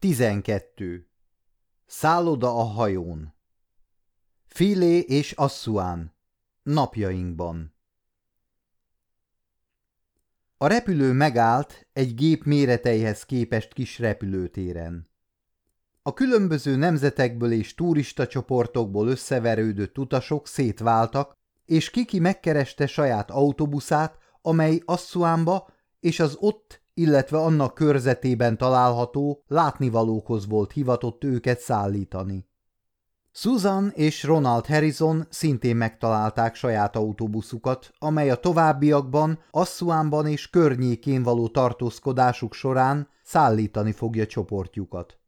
12. Szálloda a hajón Filé és Assuán Napjainkban A repülő megállt egy gép méreteihez képest kis repülőtéren. A különböző nemzetekből és turista csoportokból összeverődött utasok szétváltak, és Kiki megkereste saját autóbuszát, amely Assuánba és az ott illetve annak körzetében található látnivalókhoz volt hivatott őket szállítani. Susan és Ronald Harrison szintén megtalálták saját autóbuszukat, amely a továbbiakban Assuánban és környékén való tartózkodásuk során szállítani fogja csoportjukat.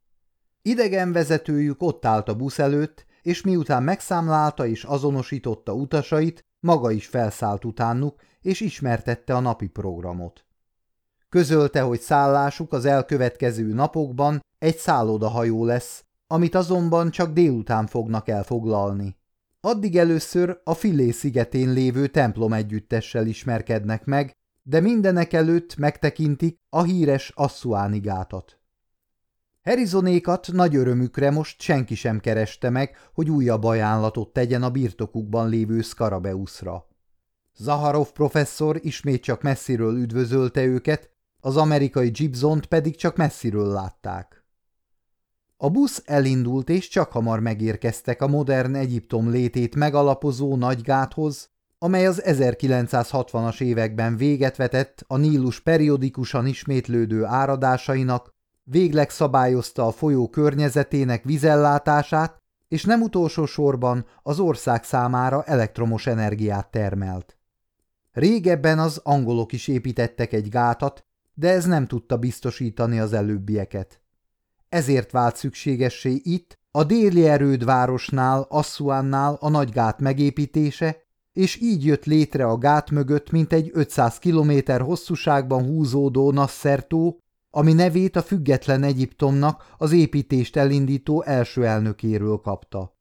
Idegen vezetőjük ott állt a busz előtt, és miután megszámlálta és azonosította utasait, maga is felszállt utánuk, és ismertette a napi programot. Közölte, hogy szállásuk az elkövetkező napokban egy szállodahajó lesz, amit azonban csak délután fognak elfoglalni. Addig először a Filé szigetén lévő templom együttessel ismerkednek meg, de mindenek előtt megtekintik a híres Assuáni gátat. Herizonékat nagy örömükre most senki sem kereste meg, hogy újabb ajánlatot tegyen a birtokukban lévő Skarabeuszra. Zaharov professzor ismét csak messziről üdvözölte őket, az amerikai Gibsont pedig csak messziről látták. A busz elindult, és csak hamar megérkeztek a modern Egyiptom létét megalapozó nagygáthoz, amely az 1960-as években véget vetett a Nílus periodikusan ismétlődő áradásainak, végleg szabályozta a folyó környezetének vizellátását, és nem utolsó sorban az ország számára elektromos energiát termelt. Régebben az angolok is építettek egy gátat, de ez nem tudta biztosítani az előbbieket. Ezért vált szükségessé itt, a déli erődvárosnál, Assuánnál a nagygát megépítése, és így jött létre a gát mögött mint egy 500 kilométer hosszúságban húzódó Nassertó, ami nevét a független Egyiptomnak az építést elindító első elnökéről kapta.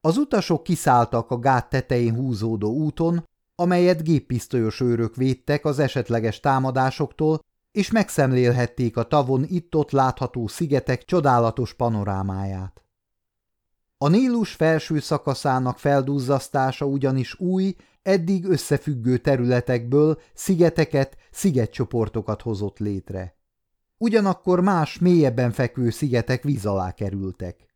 Az utasok kiszálltak a gát tetején húzódó úton, amelyet géppisztolyos őrök védtek az esetleges támadásoktól, és megszemlélhették a tavon itt-ott látható szigetek csodálatos panorámáját. A Nílus felső szakaszának feldúzzasztása ugyanis új, eddig összefüggő területekből szigeteket, szigetcsoportokat hozott létre. Ugyanakkor más, mélyebben fekvő szigetek víz alá kerültek.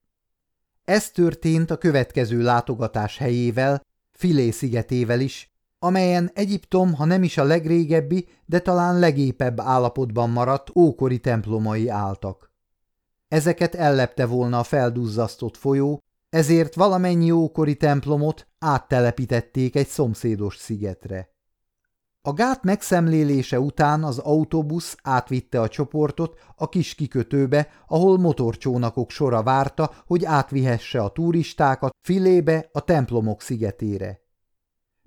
Ez történt a következő látogatás helyével, Filé szigetével is, amelyen Egyiptom, ha nem is a legrégebbi, de talán legépebb állapotban maradt ókori templomai álltak. Ezeket ellepte volna a felduzzasztott folyó, ezért valamennyi ókori templomot áttelepítették egy szomszédos szigetre. A gát megszemlélése után az autóbusz átvitte a csoportot a kis kikötőbe, ahol motorcsónakok sora várta, hogy átvihesse a turistákat filébe a templomok szigetére.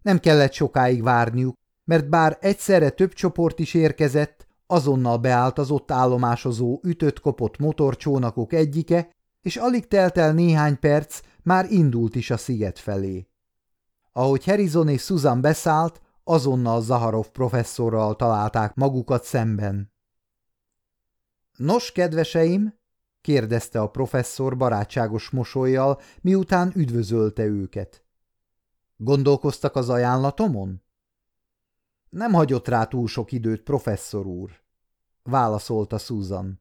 Nem kellett sokáig várniuk, mert bár egyszerre több csoport is érkezett, azonnal beállt az ott állomásozó ütött-kopott motorcsónakok egyike, és alig telt el néhány perc, már indult is a sziget felé. Ahogy Harrison és Susan beszállt, azonnal Zaharov professzorral találták magukat szemben. Nos, kedveseim, kérdezte a professzor barátságos mosolyjal, miután üdvözölte őket. Gondolkoztak az ajánlatomon? Nem hagyott rá túl sok időt, professzor úr, válaszolta Susan.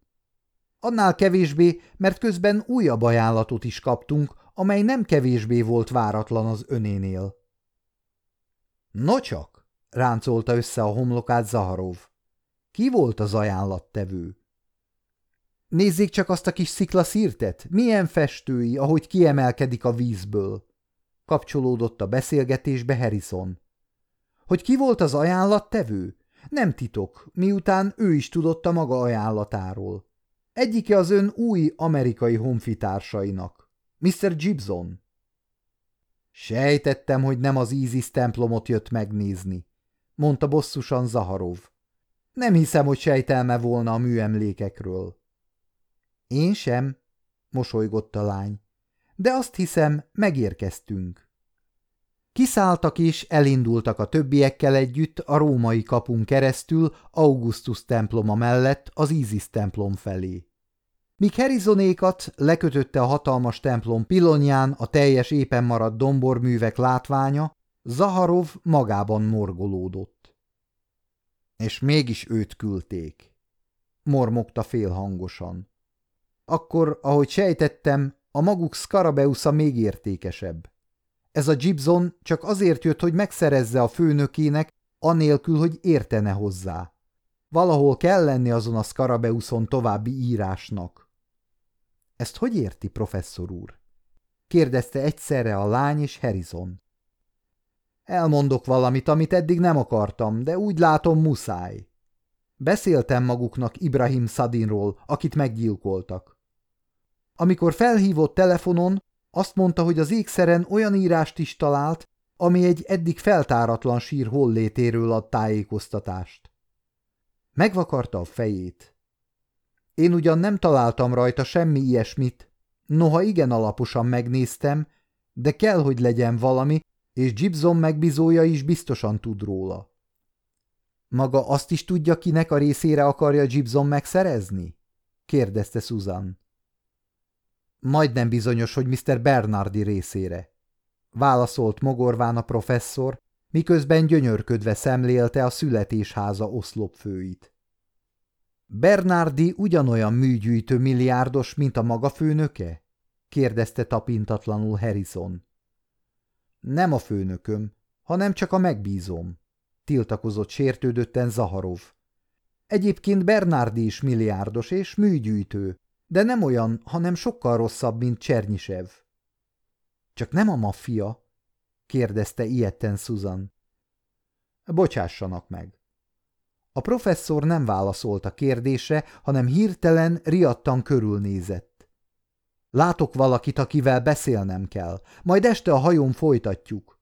Annál kevésbé, mert közben újabb ajánlatot is kaptunk, amely nem kevésbé volt váratlan az önénél. Nocsak, ráncolta össze a homlokát Zaharov. Ki volt az ajánlattevő? Nézzék csak azt a kis sziklaszírtet, milyen festői, ahogy kiemelkedik a vízből kapcsolódott a beszélgetésbe Harrison. Hogy ki volt az ajánlattevő? Nem titok, miután ő is tudott a maga ajánlatáról. Egyike az ön új amerikai honfitársainak, Mr. Gibson. Sejtettem, hogy nem az Isis templomot jött megnézni, mondta bosszusan Zaharov. Nem hiszem, hogy sejtelme volna a műemlékekről. Én sem, mosolygott a lány de azt hiszem, megérkeztünk. Kiszálltak és elindultak a többiekkel együtt a római kapun keresztül Augustus temploma mellett az Isis templom felé. Míg Harrisonékat lekötötte a hatalmas templom pilonyán a teljes éppen maradt domborművek látványa, Zaharov magában morgolódott. És mégis őt küldték. Mormogta félhangosan. Akkor, ahogy sejtettem, a maguk Scarabeusza még értékesebb. Ez a Gibson csak azért jött, hogy megszerezze a főnökének, anélkül, hogy értene hozzá. Valahol kell lenni azon a Scarabeuson további írásnak. Ezt hogy érti, professzor úr? kérdezte egyszerre a lány és Harrison. Elmondok valamit, amit eddig nem akartam, de úgy látom muszáj. Beszéltem maguknak Ibrahim Sadinról, akit meggyilkoltak. Amikor felhívott telefonon, azt mondta, hogy az ékszeren olyan írást is talált, ami egy eddig feltáratlan sír hollétéről ad tájékoztatást. Megvakarta a fejét. Én ugyan nem találtam rajta semmi ilyesmit, noha igen alaposan megnéztem, de kell, hogy legyen valami, és Gibson megbizója is biztosan tud róla. Maga azt is tudja, kinek a részére akarja Gibson megszerezni? kérdezte Susan. Majdnem bizonyos, hogy Mr. Bernardi részére. Válaszolt mogorván a professzor, miközben gyönyörködve szemlélte a születésháza oszlopfőit. Bernardi ugyanolyan műgyűjtő milliárdos, mint a maga főnöke? kérdezte tapintatlanul Harrison. Nem a főnököm, hanem csak a megbízom, tiltakozott sértődötten Zaharov. Egyébként Bernardi is milliárdos és műgyűjtő, de nem olyan, hanem sokkal rosszabb, mint Csernyisev. Csak nem a maffia? kérdezte ilyetten Susan. Bocsássanak meg. A professzor nem válaszolt a kérdésre, hanem hirtelen riadtan körülnézett. Látok valakit, akivel beszélnem kell, majd este a hajón folytatjuk.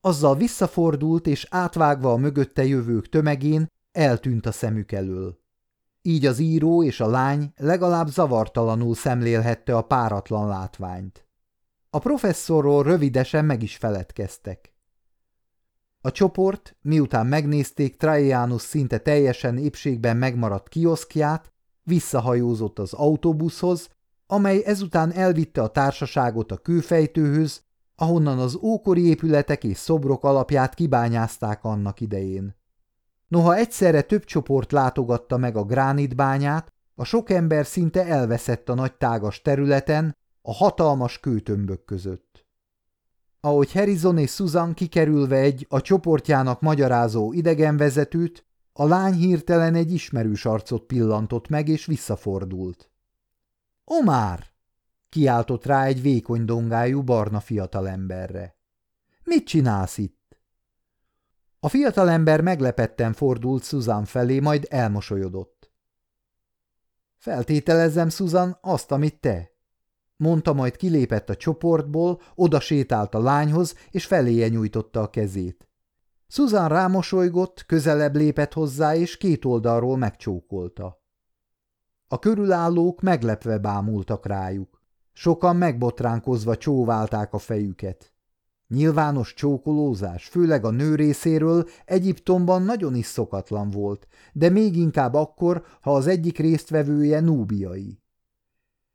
Azzal visszafordult, és átvágva a mögötte jövők tömegén, eltűnt a szemük elől. Így az író és a lány legalább zavartalanul szemlélhette a páratlan látványt. A professzorról rövidesen meg is feledkeztek. A csoport, miután megnézték Traianus szinte teljesen épségben megmaradt kioszkját, visszahajózott az autóbuszhoz, amely ezután elvitte a társaságot a kőfejtőhöz, ahonnan az ókori épületek és szobrok alapját kibányázták annak idején. Noha egyszerre több csoport látogatta meg a gránitbányát, a sok ember szinte elveszett a nagy tágas területen, a hatalmas kőtömbök között. Ahogy Harrison és Susan kikerülve egy a csoportjának magyarázó idegenvezetőt, a lány hirtelen egy ismerős arcot pillantott meg, és visszafordult. – Omár! – kiáltott rá egy vékony dongájú barna fiatalemberre. – Mit csinálsz itt? A fiatalember meglepetten fordult Susan felé, majd elmosolyodott. Feltételezem, Susan, azt, amit te. Mondta, majd kilépett a csoportból, oda sétált a lányhoz, és feléje nyújtotta a kezét. Susan rámosolygott, közelebb lépett hozzá, és két oldalról megcsókolta. A körülállók meglepve bámultak rájuk. Sokan megbotránkozva csóválták a fejüket. Nyilvános csókolózás, főleg a nő részéről Egyiptomban nagyon is szokatlan volt, de még inkább akkor, ha az egyik résztvevője núbiai.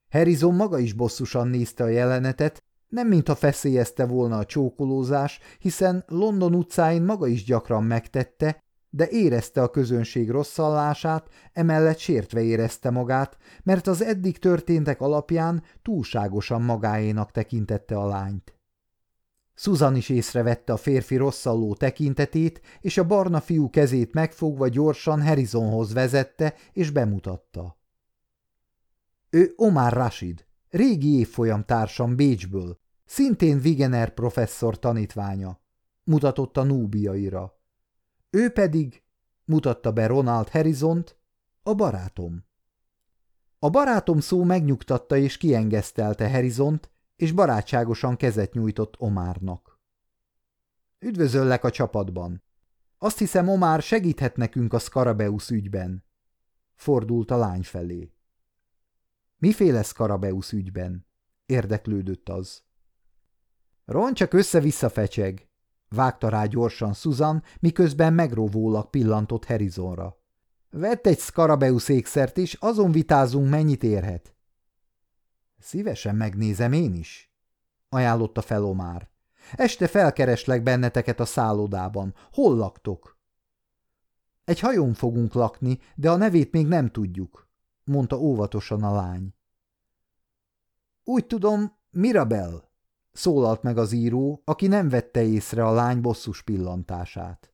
Harrison maga is bosszusan nézte a jelenetet, nem mintha feszélyezte volna a csókolózás, hiszen London utcáin maga is gyakran megtette, de érezte a közönség rosszallását, emellett sértve érezte magát, mert az eddig történtek alapján túlságosan magáénak tekintette a lányt. Susan is észrevette a férfi rosszalló tekintetét, és a barna fiú kezét megfogva gyorsan Harrisonhoz vezette, és bemutatta. Ő Omar Rashid, régi évfolyam társam Bécsből, szintén Vigener professzor tanítványa, mutatott a núbiaira. Ő pedig, mutatta be Ronald Harrisont, a barátom. A barátom szó megnyugtatta és kiengesztelte Harrisont, és barátságosan kezet nyújtott Omárnak. Üdvözöllek a csapatban. Azt hiszem, Omár segíthet nekünk a Skarabeusz ügyben. Fordult a lány felé. Miféle Skarabeusz ügyben? Érdeklődött az. Ron csak össze-vissza fecseg, vágta rá gyorsan Susan, miközben megróvólag pillantott Harrisonra. Vett egy Skarabeusz ékszert, és azon vitázunk, mennyit érhet. Szívesen megnézem én is, ajánlotta fel Omár. Este felkereslek benneteket a szállodában. Hol laktok? Egy hajón fogunk lakni, de a nevét még nem tudjuk, mondta óvatosan a lány. Úgy tudom, Mirabel, szólalt meg az író, aki nem vette észre a lány bosszus pillantását.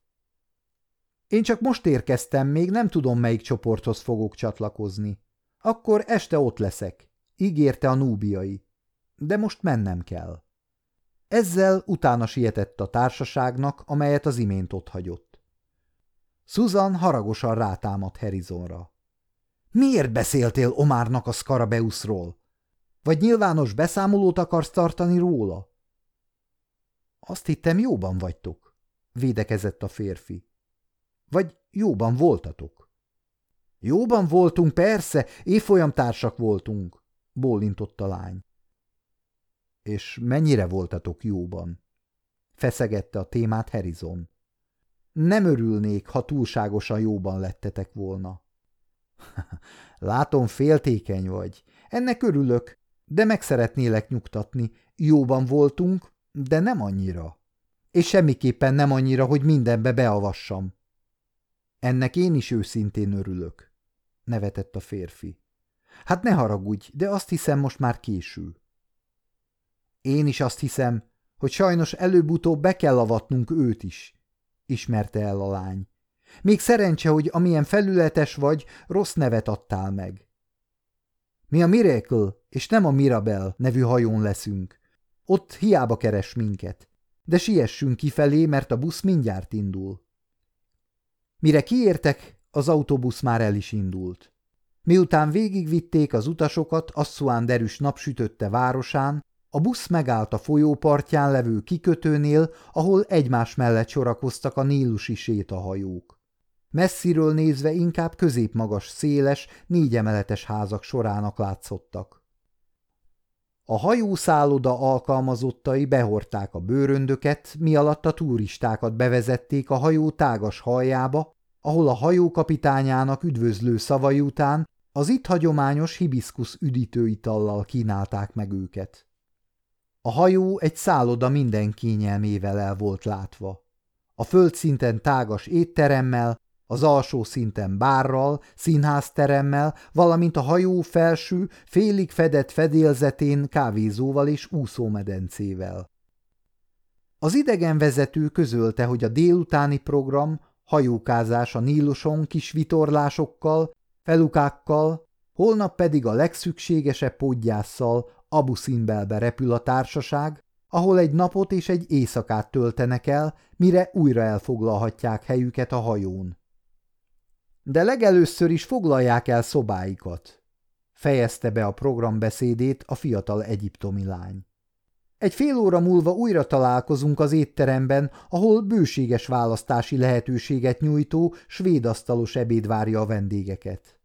Én csak most érkeztem, még nem tudom, melyik csoporthoz fogok csatlakozni. Akkor este ott leszek, ígérte a núbiai. De most mennem kell. Ezzel utána sietett a társaságnak, amelyet az imént ott hagyott. Susan haragosan rátámadt Harrisonra. Miért beszéltél Omárnak a Skarabeuszról? Vagy nyilvános beszámolót akarsz tartani róla? Azt hittem, jóban vagytok, védekezett a férfi. Vagy jóban voltatok? Jóban voltunk, persze, évfolyam társak voltunk, bólintott a lány. És mennyire voltatok jóban? Feszegette a témát Harrison. Nem örülnék, ha túlságosan jóban lettetek volna. Látom, féltékeny vagy. Ennek örülök, de meg szeretnélek nyugtatni. Jóban voltunk, de nem annyira. És semmiképpen nem annyira, hogy mindenbe beavassam. Ennek én is őszintén örülök, nevetett a férfi. Hát ne haragudj, de azt hiszem most már késő. Én is azt hiszem, hogy sajnos előbb-utóbb be kell avatnunk őt is, ismerte el a lány. Még szerencse, hogy amilyen felületes vagy, rossz nevet adtál meg. Mi a Miracle, és nem a Mirabel nevű hajón leszünk. Ott hiába keres minket. De siessünk kifelé, mert a busz mindjárt indul. Mire kiértek, az autóbusz már el is indult. Miután végigvitték az utasokat Asszuán derűs napsütötte városán, a busz megállt a folyópartján levő kikötőnél, ahol egymás mellett sorakoztak a nílusi sétahajók. Messziről nézve inkább középmagas, széles, négyemeletes házak sorának látszottak. A hajószálloda alkalmazottai behorták a bőröndöket, mi alatt a turistákat bevezették a hajó tágas hajjába, ahol a hajó kapitányának üdvözlő szavai után az itt hagyományos hibiszkusz üdítőitallal kínálták meg őket. A hajó egy szálloda minden kényelmével el volt látva. A földszinten tágas étteremmel, az alsó szinten bárral, színházteremmel, valamint a hajó felső, félig fedett fedélzetén kávézóval és úszómedencével. Az idegenvezető közölte, hogy a délutáni program hajókázás a Níluson kis vitorlásokkal, felukákkal, holnap pedig a legszükségesebb podgyásszal Abu Simbelbe repül a társaság, ahol egy napot és egy éjszakát töltenek el, mire újra elfoglalhatják helyüket a hajón. De legelőször is foglalják el szobáikat, fejezte be a programbeszédét a fiatal egyiptomi lány. Egy fél óra múlva újra találkozunk az étteremben, ahol bőséges választási lehetőséget nyújtó svéd asztalos ebéd várja a vendégeket.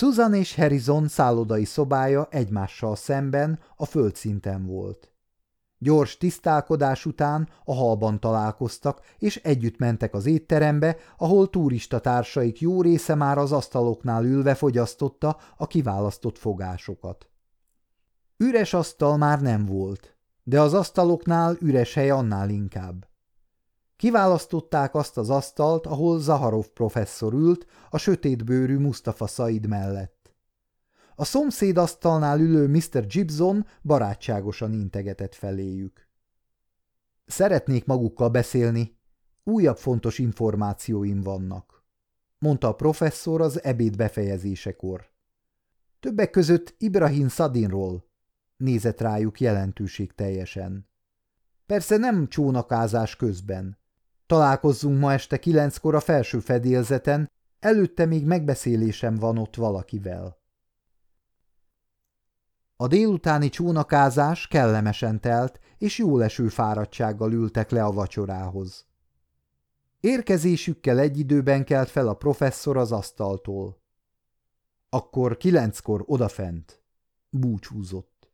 Susan és Harrison szállodai szobája egymással szemben a földszinten volt. Gyors tisztálkodás után a halban találkoztak, és együtt mentek az étterembe, ahol turista társaik jó része már az asztaloknál ülve fogyasztotta a kiválasztott fogásokat. Üres asztal már nem volt, de az asztaloknál üres hely annál inkább. Kiválasztották azt az asztalt, ahol Zaharov professzor ült, a sötétbőrű Mustafa Said mellett. A szomszéd asztalnál ülő Mr. Gibson barátságosan integetett feléjük. Szeretnék magukkal beszélni. Újabb fontos információim vannak, mondta a professzor az ebéd befejezésekor. Többek között Ibrahim Sadinról, nézett rájuk jelentőség teljesen. Persze nem csónakázás közben. Találkozzunk ma este kilenckor a felső fedélzeten, előtte még megbeszélésem van ott valakivel. A délutáni csónakázás kellemesen telt, és jól eső fáradtsággal ültek le a vacsorához. Érkezésükkel egy időben kelt fel a professzor az asztaltól. Akkor kilenckor odafent. Búcsúzott.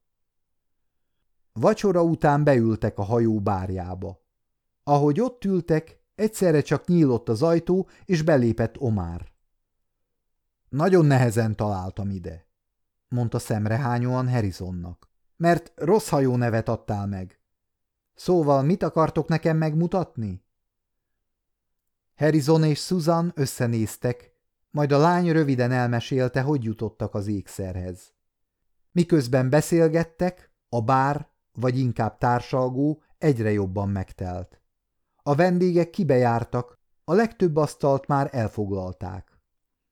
Vacsora után beültek a hajó bárjába. Ahogy ott ültek, egyszerre csak nyílott az ajtó, és belépett Omár. Nagyon nehezen találtam ide. mondta szemrehányóan Harrisonnak. Mert rossz hajó nevet adtál meg. Szóval mit akartok nekem megmutatni? Harrison és Susan összenéztek, majd a lány röviden elmesélte, hogy jutottak az ékszerhez. Miközben beszélgettek, a bár, vagy inkább társalgó egyre jobban megtelt. A vendégek kibejártak, a legtöbb asztalt már elfoglalták.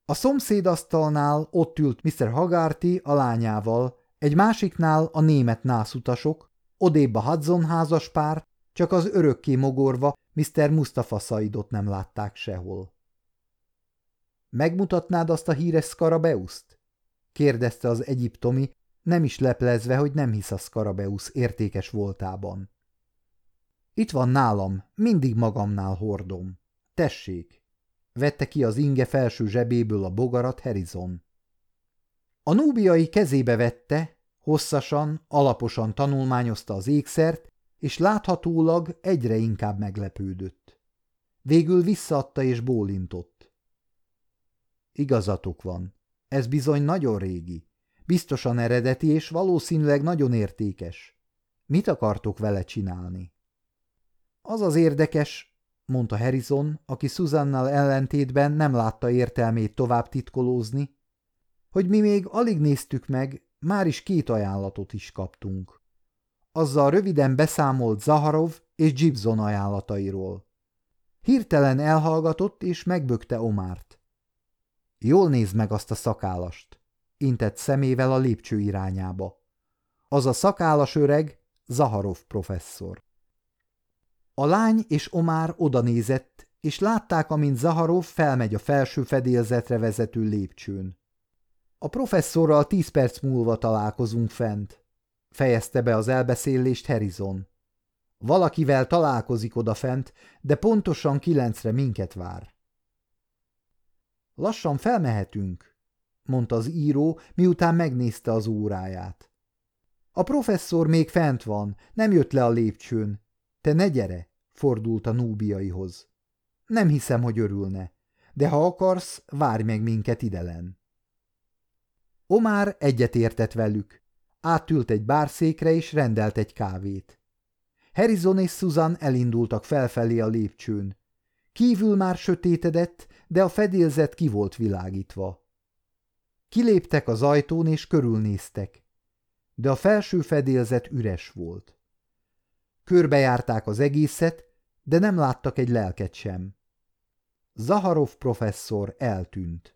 A szomszéd asztalnál ott ült Mr. Hagarty a lányával, egy másiknál a német nászutasok, odébb a Hudson házaspár, csak az örökké mogorva Mr. Mustafa Saidot nem látták sehol. Megmutatnád azt a híres Skarabeuszt? kérdezte az egyiptomi, nem is leplezve, hogy nem hisz a Skarabeusz értékes voltában. Itt van nálam, mindig magamnál hordom. Tessék! Vette ki az inge felső zsebéből a bogarat Harrison. A núbiai kezébe vette, hosszasan, alaposan tanulmányozta az ékszert, és láthatólag egyre inkább meglepődött. Végül visszaadta és bólintott. Igazatok van, ez bizony nagyon régi, biztosan eredeti és valószínűleg nagyon értékes. Mit akartok vele csinálni? Az az érdekes, mondta Harrison, aki Susannal ellentétben nem látta értelmét tovább titkolózni, hogy mi még alig néztük meg, már is két ajánlatot is kaptunk. Azzal röviden beszámolt Zaharov és Gibson ajánlatairól. Hirtelen elhallgatott és megbökte Omárt. Jól nézd meg azt a szakállast, intett szemével a lépcső irányába. Az a szakállas öreg Zaharov professzor. A lány és Omár odanézett, és látták, amint Zaharov felmegy a felső fedélzetre vezető lépcsőn. A professzorral tíz perc múlva találkozunk fent, fejezte be az elbeszélést Harrison. Valakivel találkozik odafent, de pontosan kilencre minket vár. Lassan felmehetünk, mondta az író, miután megnézte az óráját. A professzor még fent van, nem jött le a lépcsőn. Te ne gyere, fordult a núbiaihoz. Nem hiszem, hogy örülne, de ha akarsz, várj meg minket idelen. Omár egyetértett velük. Átült egy bárszékre és rendelt egy kávét. Harrison és Susan elindultak felfelé a lépcsőn. Kívül már sötétedett, de a fedélzet ki volt világítva. Kiléptek az ajtón és körülnéztek, de a felső fedélzet üres volt. Körbejárták az egészet, de nem láttak egy lelket sem. Zaharov professzor eltűnt.